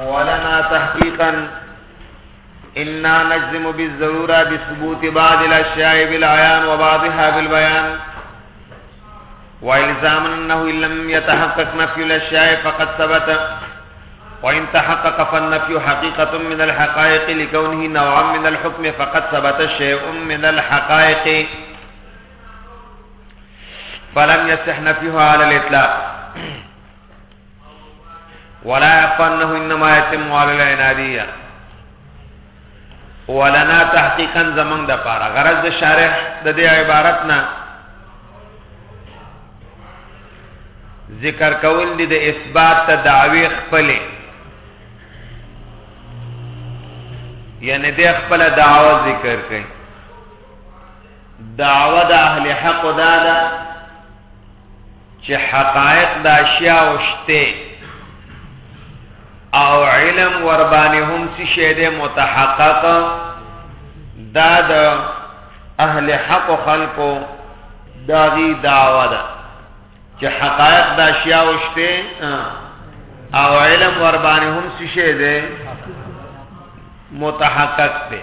ولنا تحقيقا إنا نجزم بالضرورة بثبوت بعض الأشياء بالعيان وبعضها بالبيان وإلزاما أنه إن لم يتحقق نفي الأشياء فقد ثبت وإن تحقق فالنفي حقيقة من الحقائق لكونه نوعا من الحكم فقد ثبت شيء من الحقائق فلم يصح نفيها على الإطلاق ولا يقنه انما يتم على العناديه ولنا تحقیقا زمنګ د پاره غرض د شارح د دې عبارت نه ذکر کول دي د اثبات ته دعوی خپل یعنی د خپل دعوه ذکر کړي دعوه د اهل حق دادا چې حقائق د اشیاء شته او علم ور باندې هم څه شی دی متحقق دا د اهل حق خلقو داغي دعوا ده چې حقائق د اشیاء شته او علم ور باندې هم څه شی دی متحقق دی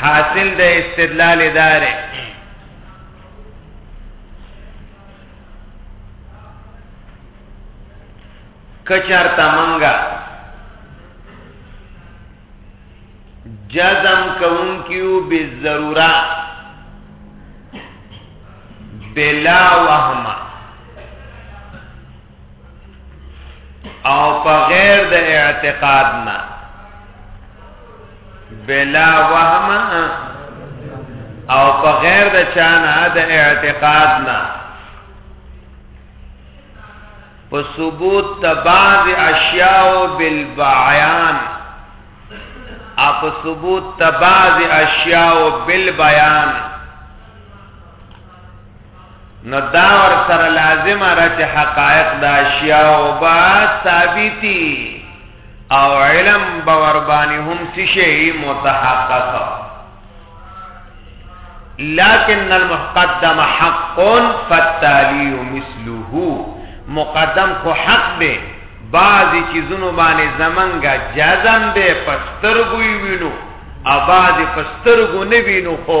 حاصل د استدلال اداره کچارتا منګه جزم کون کیو بی ضرورا بلا وهمه او په غیر د اعتقاد نه بلا وهم او په غیر د چانه د اعتقاد نه په ثبوت د بعض اشیاء بالبعیان اپ ثبوت د بعض اشیاء بالبیان نو دا ور سره لازم را چې حقایق د اشیاء او با ثابتی او علم باور باندې هم شي متحقق لكن المقدم حق فالتالي مثله مقدم خو حق دی بعضی چیزونو باندې زمنګا جزم دی پسترګوي وینو اباد پسترګو نه وینو خو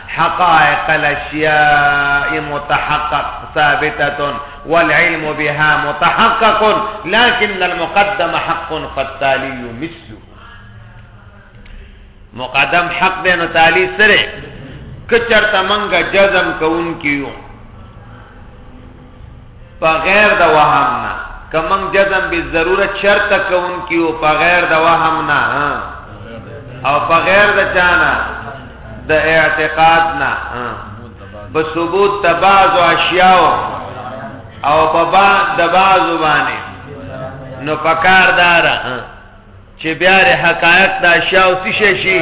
حقائق الأشياء متحقق ثابتة والعلم بها متحقق لكن المقدم حق فالتالي مثله مقدم حق بين تالي سرع کچر تمنگا جزم کون کیو په غیر د وهم نه کمن جزم به ضروره چرته کون کیو په غیر د وهم نه او په غیر د چانه د اعتقاد نه په ثبوت د بعض اشیاء او په با د بعض باندې نو پکار دار چې بیا حقایق د اشیاء او څه شي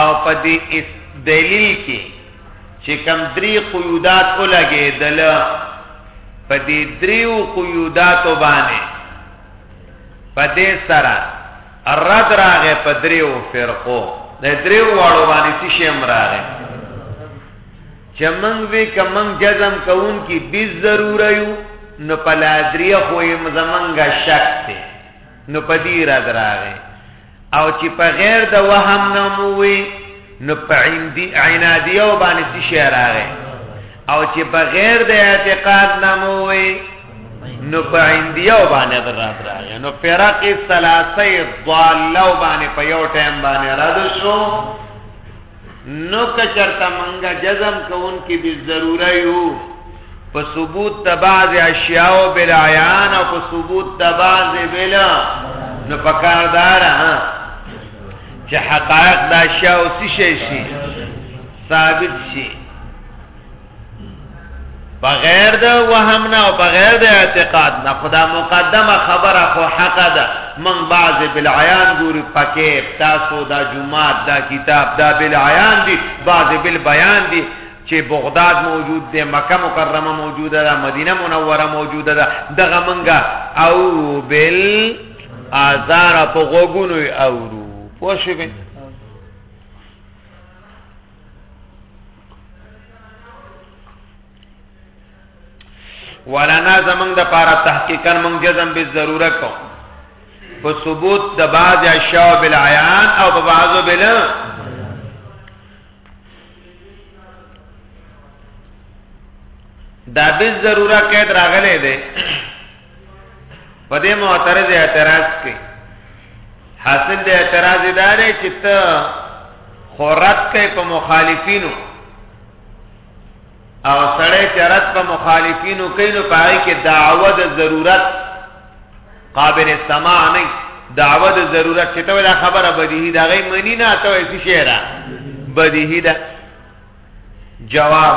او په دې اس دلیل کې چې کم درې قیودات ولګېدل په دې دریو قیوداتو باندې په دې سره رد راغې په دریو فرقو د دریو واړو باندې څه شی هم راغې چې موږ وی کمن جزم کوون کې به ضرور یو نو پلادریه خو یې مزمنګه شک ته نو پدی را دراغه او چې په غیر د وهم نه مو وي نو په عندي عنادیو باندې څه شی راغی او چې په غیر د اعتقاد نه مو وي نو په عندیو باندې درات راغی نو فرق ثلاثه ضاله باندې په یو ټیم باندې رد شو نو کچرته منګه جزم کون کی بی ضروره یو په ثبوت د بعض اشیاء او بل عیان او په ثبوت د بعض بل نو پکاردار ها چې حقایق د اشیاء او څه شي ثابت شي بغیر د وهم نه او بغیر د اعتقاد نه خدا مقدمه خبره خو حق ده من بعض بالعیان ګوري پکې تاسو دا جمعات دا کتاب دا بالعیان دي بعض بالبیان دي چې بغداد موجود دی مکه مکرمه موجوده ده مدینه منوره موجوده ده دغه منګه او بل آزار په غوګونو اورو پوه شئ ولنا زمنګ د پاره تحقیقا موږ جزم به ضروره کو په ثبوت د بعض اشیاء بالعیان او په بعضو بل دا به ضروره کید راغله ده په دې معترض اعتراض کوي حاصل د اعتراض ادارې چې ته خورت کوي په مخالفینو او سړی چې رد په مخالفینو کوي نو پای کې دعوه د ضرورت قابل سماع نه دعوه د ضرورت چې ته دا خبره بدیهی دا غي منی نه ته وایي شعر بدیهی دا جواب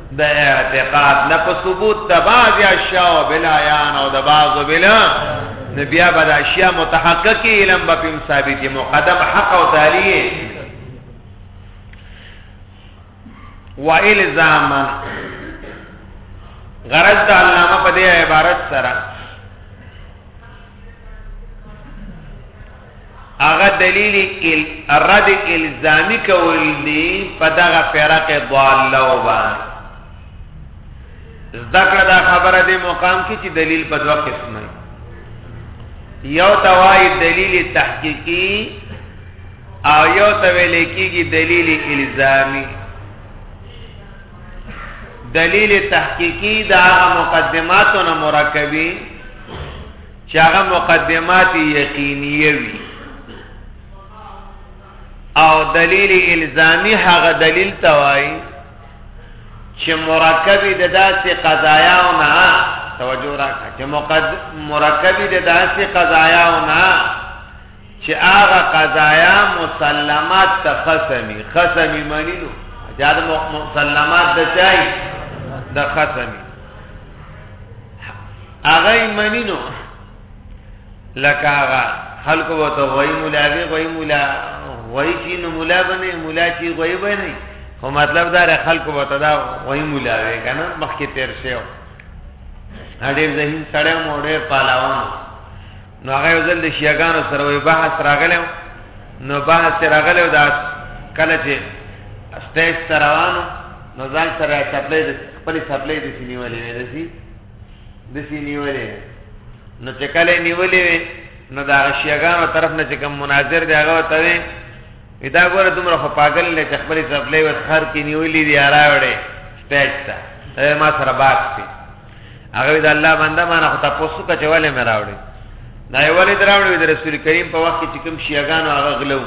د اعتقاد نه په ثبوت د بعض اشیاء او بلایان او د بعض بلا نو بیا به د اشیاء متحقق علم به پم ثابت مقدم حق او تعالی و الزاما غرض د علامه په دې عبارت سره هغه دلیل رد الزامی کول دی په دغه فرق ضاله باندې ذکر دا خبره دی مقام کې چې دلیل په دوه قسمه یو توای دلیل تحقیقی او یو تویل کېږي دلیل الزامی دلیل تحقیقی دا مقدماتو نه مرکبی چې هغه مقدمات یقینیه وي او دلیل الزامی هغه دلیل توای چې مرکب د داسې قضایاو نه توجه راکړه چې مرکب د داسې قضایاو نه چې هغه قضایا مسلمات ته خصمی خصمی معنی نو جاد مسلمات د چای د خصمی هغه منینو لکه هغه خلق وته وای مولا وی وای مولا وای چې نو مولا بنه مولا چې وای بنه خو مطلب دا ر خلق وته دا وای مولا وی کنه مخکې تیر شو اړیر ذهین سړی مو ډیر پالاوان نو هغه ځل د شیعاګانو سره وی بحث راغلم نو بحث راغلم دا کله چې استاد روانو نو ځان سره سپلې خپل سپلې د سینې ولې ورسي د سی نیولې نو چې کله نیولې وي نو دا شیګانو طرف نه چې کوم مناظر دی هغه ته وي دا ګوره دومره خو پاګل نه چې خپل ځپلې و خر کې نیولې دی راوړې سټیج ته ما سره بات پی هغه د الله بنده ما نه خو تاسو ته چواله مې راوړې دا یې ولې دراوړې د رسول کریم په وخت کې چې کوم شیګانو هغه غلو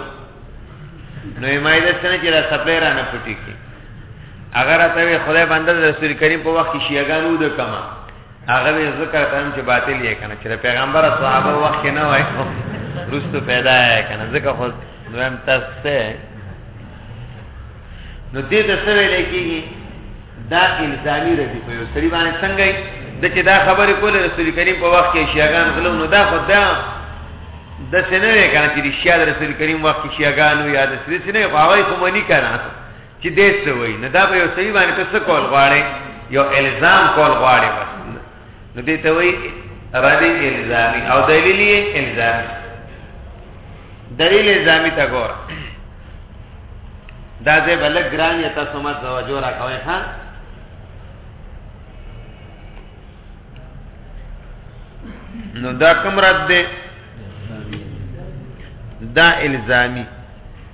نو یې ما دې څنګه چې را سپلې را نه پټی کې هغه راته وی خدای بنده رسول کریم په وخت شیعه ګان ود کما هغه به ذکر تم چې باطل یې کنه چې پیغمبر صحابه وخت نه وای رستو پیدا یې کنه ځکه خو دویم تاسو نو دې ته څه ویل کېږي دا الزامي ردی په یو سری باندې څنګه د چې دا خبرې کول رسول کریم په وخت کې شیعاګان غلو نو دا خو دا د سینې کنه چې شیعه رسول کریم وخت کې شیعاګان یا د سری سینې په هغه کومه نه کنه چې دې څه وایي نو دا په یو سړي باندې ته څه کول غواړې یو الزام کول غواړې بس نو دې ته وایي ردی الزامي او دلیل یې الزامي دلیل الزامي ته ګور دا دې بل ګران یې تاسو ما توجه راکوي ها نو دا کوم رد دی دا الزامي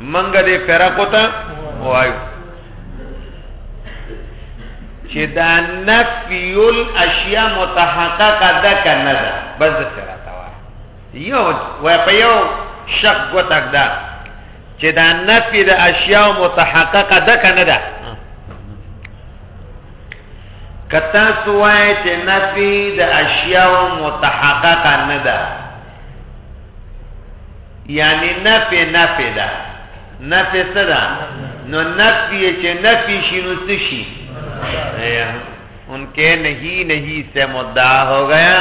منګه دې فرقو ته وایو چې دا نفی الاشیاء متحققه ده کنه ده بس د سره تا وای یو وای په یو شک وتک ده چې دا نفی د اشیاء متحققه ده کنه ده کتا سوای چې نفی د اشیاء متحققه نه ده یعنی نفی نفی ده نفی څه ده نو نفی چې نفی شي نو څه شي ان کې نہیں نہیں سے مدعا ہو گیا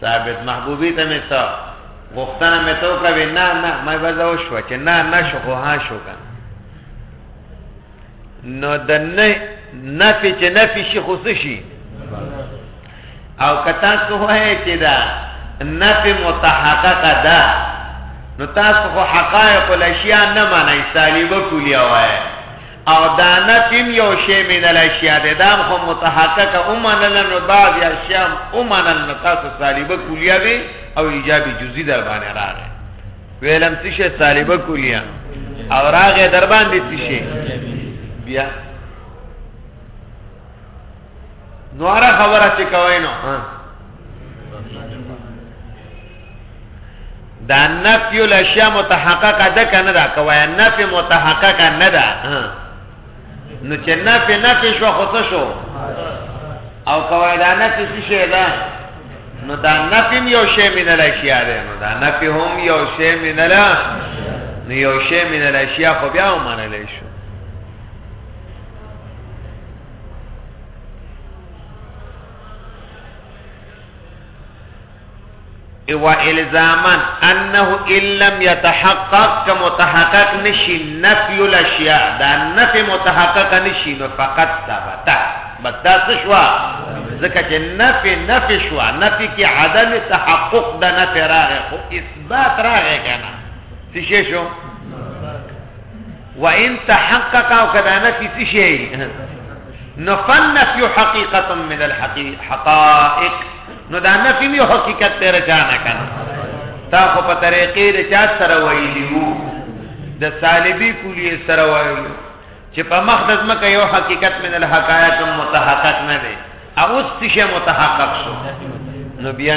ثابت محبوبی ته مې څه غوښتنه مې تو کوي نه نه مې بزاو شو چې نه نه شو خو ها شو کنه نو د نه نفي چې نفي شي خو شي او کتا څه وایي چې دا نفي متحققه ده نو تاسو خو حقایق الاشیاء نه معنی سالبه کلیه وایي او دا نفیم یو شی من الاشیاء ده دام خو متحقق اومنل نو بعض اشیاء اومنل نو تاسو سالبه کلیه وی او ایجابی جزئی در باندې راغی ویلم څه شي طالبه کولیا او راغه در باندې څه شي بیا نواره خبره چې کوي نو دا نفی الاشیاء متحققه ده کنه دا کوي نفی متحققه نه ده نو چې نه په نه په شو خو څه شو او کوي دا نه په څه شي دا نو دا نه په یو شی من لا شي ده نو دا نه په هم یو شی من لا نو یو شی من لا شي خو بیا ومنل شو و الزاما انه ان لم يتحقق كمتحقق نشي نفي الاشياء دا نفي متحقق نشي نو فقط ثبت بدا شوا ځکه چې نفي نفي شوا نفي کې عدم تحقق د نفي راغی خو اثبات راغی کنه څه شو وان تحقق او کدا نفی څه شي نو فنفی حقیقتا من الحقائق نو دا نفی یو حقیقت ته رجانه کنه تا خو په طریقې د چا سره ویلیو د طالبی کلیه سره ویلیو چې په مخ د ځمکه یو حقیقت من الحقائق متحقق نه دی او څه شی متحقق شو نو بیا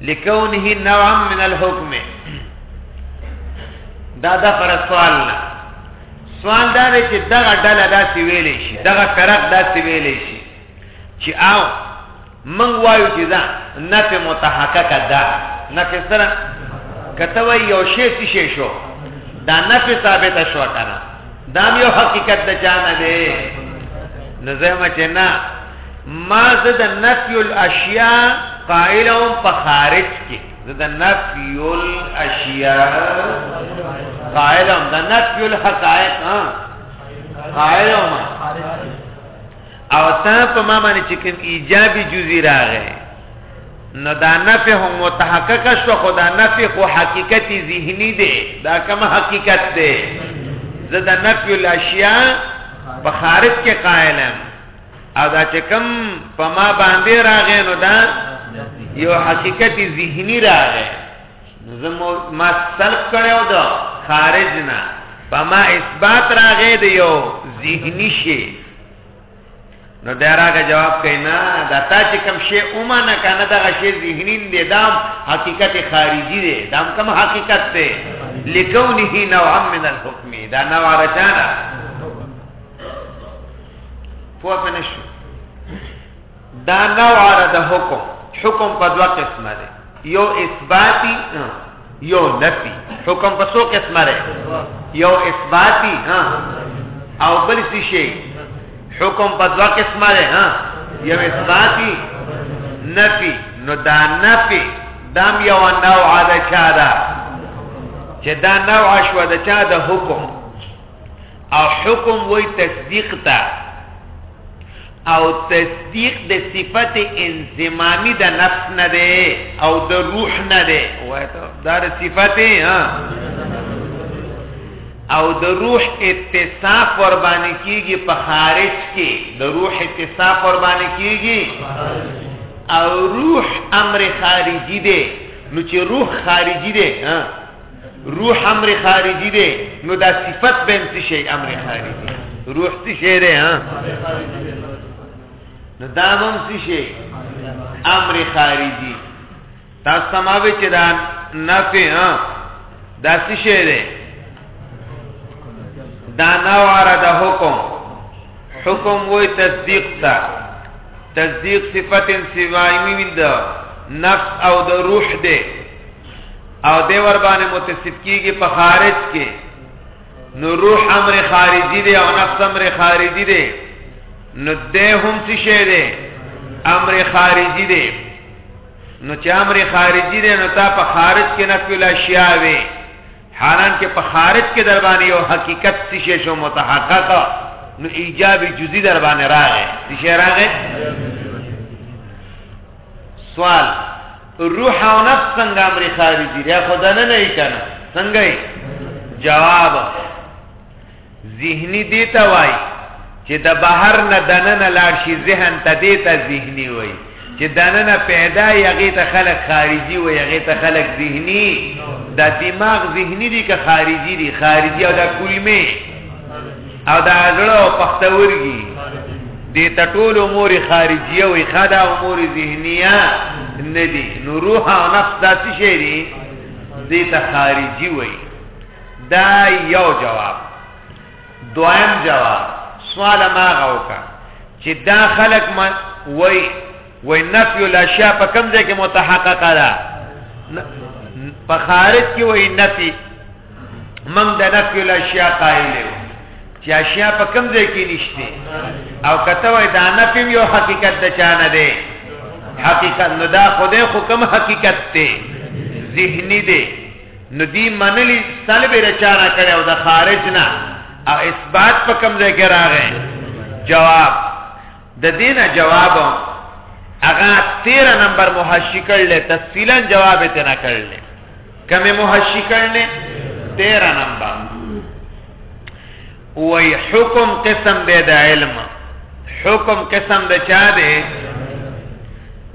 لکونه نوع من الحكم دا دا پر سوال نه سوال دا دی چې دغه ډله داسې ویلې شي دغه فرق داسې ویلې شي چې او من وایو چې دا نفع متحققه ده نفع سره کته وای یو شی څه شو دا نفع ثابته شو کنه دام یو حقیقت د چانه دی نو زما چې نه ما زه د نفی الاشیاء قائل هم په خارج کې زه د نفی الاشیاء قائل هم د نفی الحقائق ها قائل هم او تا په ما باندې چې کوم ایجابي جزئی راغی نو دا نفی هم متحقق شو خو دا نفی خو حقیقت ذهنی دی دا کم حقیقت دی زه دا نفی الاشیاء په خارج کې قائل یم او دا چې کم په ما باندې راغی نو دا یو حقیقت ذهنی راغی زمو ما سلب کړو دا خارج نه په ما اثبات راغی دی یو ذهنی شی نو دراګه جواب کینا دا تا چې کوم شی اوما نه کنه دا شی ذهنین دی دام حقیقت خارجی دی دام کوم حقیقت دی لکونه نوع من الحكم دا نوع رچانا پوه پنشو دا نوع د حکم حکم په دوه قسمه دی یو اثباتی یو نفی حکم په څو قسمه ده یو اثباتی ها او بل څه شي حکم په دوا قسمه ده ها یو اثباتی نفی نو دا نفی دام یو نوع ده چا ده چې دا نوع شو ده چا ده حکم او حکم وای تصدیق ته او تصدیق د صفت انضمامی د نفس نه ده او د روح نه ده وای ته دا صفت ها او د روح اتصاف ور باندې کیږي په خارج کې د روح اتصاف ور باندې کیږي او روح امر خارجي دی نو چې روح خارجي دی ها روح امر خارجي دی نو دا صفت به څه شي امر خارجي روح څه شي دی ها نو دا هم څه شي امر خارجي تاسو سماوي چې دا نفي ها دا څه شي دی دا نوار د حکم حکم وې تصدیق تا تصدیق صفت سوایمی ویند نفس او د روح دی او دی ور باندې متصف کیږي په خارج کې نو روح امر خارجي دی او نفس امر خارجي دی نو ده هم څه شی دی امر خارجي دی نو چې امر خارجي دی نو تا په خارج کې نفي الاشیاء وي حالان کې په خارج کې در باندې یو حقیقت څه شی شو متحقق نو ایجاب جزئی در باندې راغی څه شی راغی سوال روح او نفس څنګه امر خارجي دی خو دا نه نه کنه څنګه یې جواب ذهني دی ته وای چې د بهر نه دننه لاړ شي ذهن ته دی ته ذهني وای چې دننه پیدا یغه ته خلق خارجي وای یغه ته خلق ذهني دا دماغ ذهني دی که خارجي دی خارجي او دا کلمه او دا زړه او پختورګي د تټول امور خارجیه او خدا امور ذهنیه ندی نو روح او نفس دا څه شي دي د ته خارجي وای دا یو جواب دویم جواب سوال ما غوکا چې دا خلق ما وای وای نفی الاشیاء په کوم ځای کې متحققه ده په خارج کې وای نفی من د نفی الاشیاء قائل یو چې اشیاء په کوم ځای کې نشته او کته وای دا نفی یو حقیقت د چانه دی حقیقت نو دا خدای خو کوم حقیقت دی ذهنی دی نو دی منلی سلب رچانا کړي او د خارج نه او اثبات په کوم ځای کې راغی جواب د دینه جواب هغه 13 نمبر محشی کړل تفصیلا جواب ته نه کړل کمی محشی کرنے تیرہ نمبر وی حکم قسم دے دا علم حکم قسم دا چا دے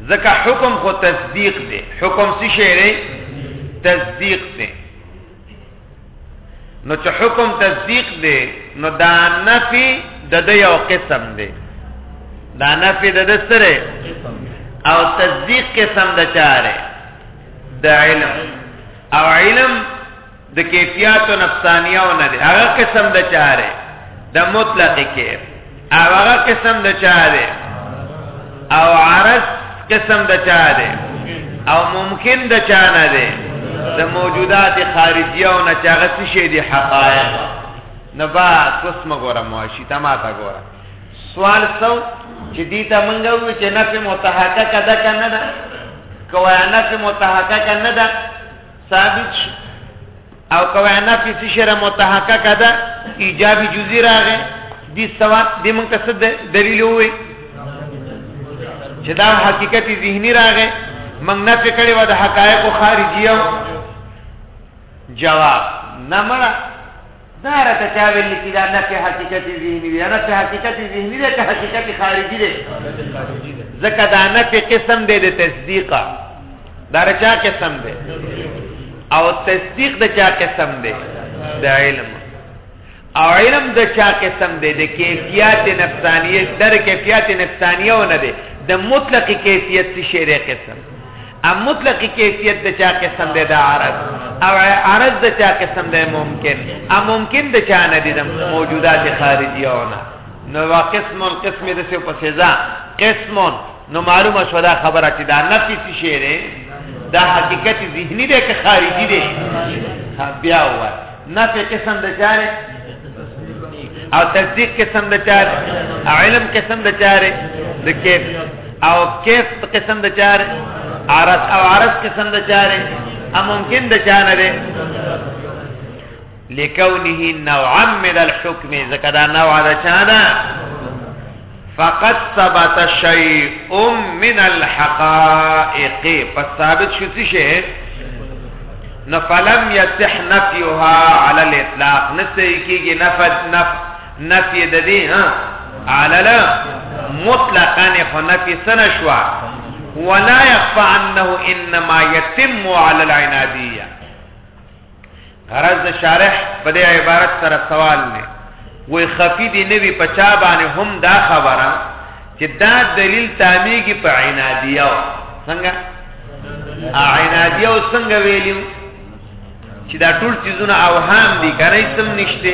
ځکه حکم خو تصدیق دی حکم څه شی دی تصدیق دی نو چې حکم تصدیق دی نو دا نفي د د یو قسم دی دا نفي د د سره او تصدیق قسم د چاره د علم او علم د کیفیات او نفسانیه او نه هغه قسم د چاره د مطلق کیف او هغه قسم د چاره او عرض قسم د چاره او ممکن د چانه ده د موجودات خارجیه او نه چاغه شي دي حقایق نه با قسم ګوره مواشي تماته ګوره سوال سو چې دې ته مونږ وی چې نفي متحقق ده کنه ده کوه نفي متحقق نه ده ثابت شو او کوه نفي چې شر متحقق ده ایجابي جزئی راغې دې سوال دې مونږ ته دلیل وې چې دا حقیقت ذهني راغې مونږ نفي کړي و د حقایق خارجیو جواب نه مړه دا راته چا ویل چې دا نفي حقیقت ذهني دی نفي حقیقت ذهني دی که حقیقت خارجي دی ځکه دا نفي قسم دی د تصدیق دا رچا قسم دی او تصدیق د چا قسم دی د علم او علم د چا قسم دی د کیفیت نفسانیه در کیفیت نفسانیه و نه دی د مطلق کیفیت څه شی قسم ا مطلق کیفیت د چا قسم دی د عرض او عرض د چا قسم دی ممکن ا ممکن د چا نه دي د موجودات خارجیونه نو وقسم القسم د څه په سزا قسم نو معلومه شو دا خبره چې دا نفي څه شی دی دا حقیقت ذهنی دی که خارجي دی بیا وایي نفی قسم د چاره او تصدیق قسم د چاره او علم قسم د چاره د کیف او کیف قسم د چاره عرض او عرض قسم د چاره ا ممکن د چانه ده لکونه نوعا من الحكم زکه دا نوع د چانه فقد ثبت شيء من الحقائق فثابت شو شيء نفلم يصح نفيها على الاطلاق نسي کیږي نفد نف نفي د دې ها على لا مطلقا خو نفي سنشوا ولا يخفى انه انما يتم على العناديه غرض د شارح په دې عبارت سره سوال دی وای خفي دی نوی په چا باندې هم دا خبره چې دا دلیل تامیږي په عنادیو څنګه عنادیو څنګه ویلیو چې دا ټول چیزونه اوهام دي کنه سم نشته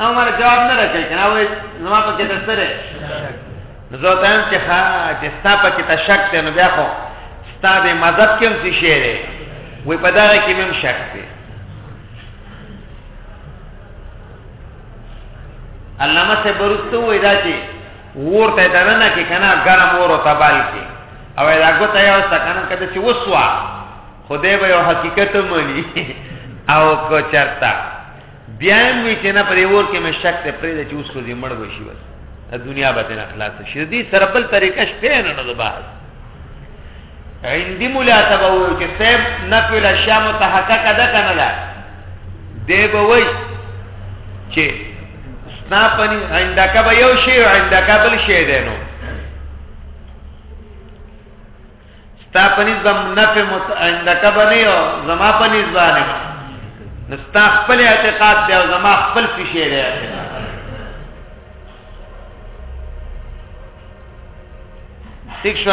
او مر جواب نه راکړي کنه وای زما په کې تاسو سره زه ته هم چې ښا چې ستا په کې تشک ته نو بیا خو ستا د مذهب کې هم څه شی دی وای په دغه کې هم شک دی علامه سے برستو وای دا چې ورته درنه کې کنه ګرم ور او تبال کې او دا ګوته یو سکنه کده چې وسوا خدای به یو حقیقت مانی او کو چرتا بیا هم وی چې نه پرې ور کې مې شک ته پرې چې اوس خو دې مړ بشي بس دنیا به نه خلاص شي دې سره بل طریقه شته نه نه بحث عندي مولا تبو چې سب نقل الشام تحقق ده کنه ده دی به وای چې سنا پني عندک به یو شی عندک بل شی ده نو ستا په نسبت نفع عندك بني او زما په نسبت نه نستا خپل اعتقاد دی او زما خپل فشې دی ٹھیک شو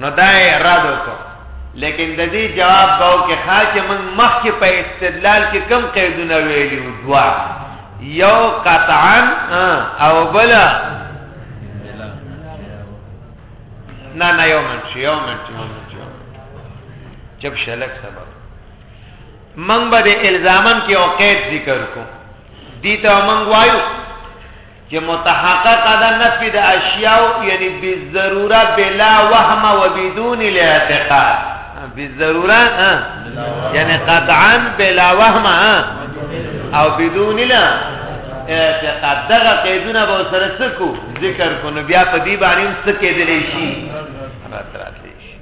نو دا اعتراض وکړ لیکن د دې جواب باو کې ښا چې من مخ کې په استدلال کې کم قیدونه ویلو دوا یو قطعا او بل نه نه یو منټ یو منټ یو منټ یو چپ شلک سبب من به د الزامن کې او قید ذکر کو دي ته من وایو چې متحقق ده نفي د اشیاء یعنی بالضروره بلا وهم و بدون الاعتقاد بالضروره یعنی قطعا بلا وهم او بدون لا اعتقاد دغه قیدونه به سره سکو ذکر کو نو بیا په دې باندې هم سکه دلی شي راتراتلی شي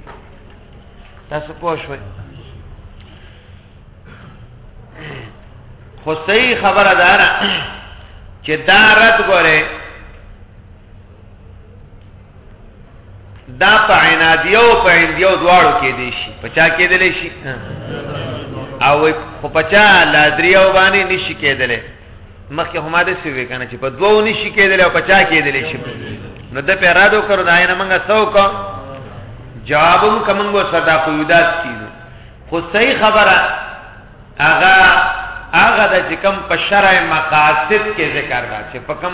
تاسو پوه شئ خو صحیح خبره ده چې دا رد غره دا په عنادیه او په اندیو دواړو کې دی شي په چا کې دی شي او خو په چا لادریو باندې نشي کېدلی مخکې هم دا څه وی کنه چې په دوو نشي کېدلی او په چا کې دی شي نو د په اراده کړو دا نه منګه څو کو جوابم کومو صدا قیودات کیږي خو صحیح خبره هغه هغه د چې کم په شرع مقاصد کې ذکر راځي په کم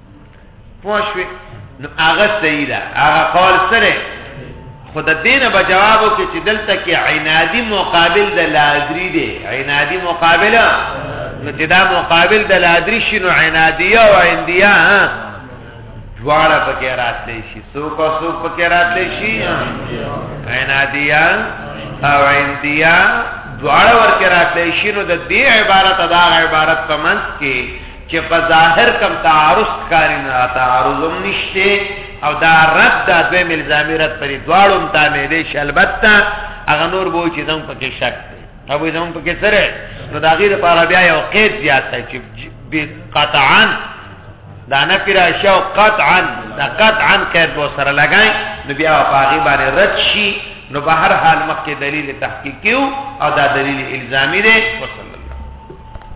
پوه شوې نو هغه صحیح ده هغه قول سره خود دینه به جوابو کې چې دلته کې عنادي مقابل د لادری دی عنادي مقابل نو چې دا مقابل د لادری شي نو عنادیه او عندیه دواړه پکې راتلی شي څوک او څوک پکې راتلی شي عنادیه او عندیه دواړه ورکه راتلی شي نو د دې عبارت دا عبارت په منځ کې چې په ظاهر کم تعارض ښکاري نه تعارض هم نشته او دا رد دا دوی ملزامي رد پرې دواړو هم تعمیلې شي البته هغه نور به چې زموږ پکې شک دی او زموږ پکې سره نو د هغې لپاره بیا یو قید زیات دی چې قطعا دا نه پیرا شو قطعا دا قطعا قید به سره لګای نو بیا په هغې باندې رد شي نو به هر حال مخکې دلیل تحقیقي او دا دلیل الزامي دی وصل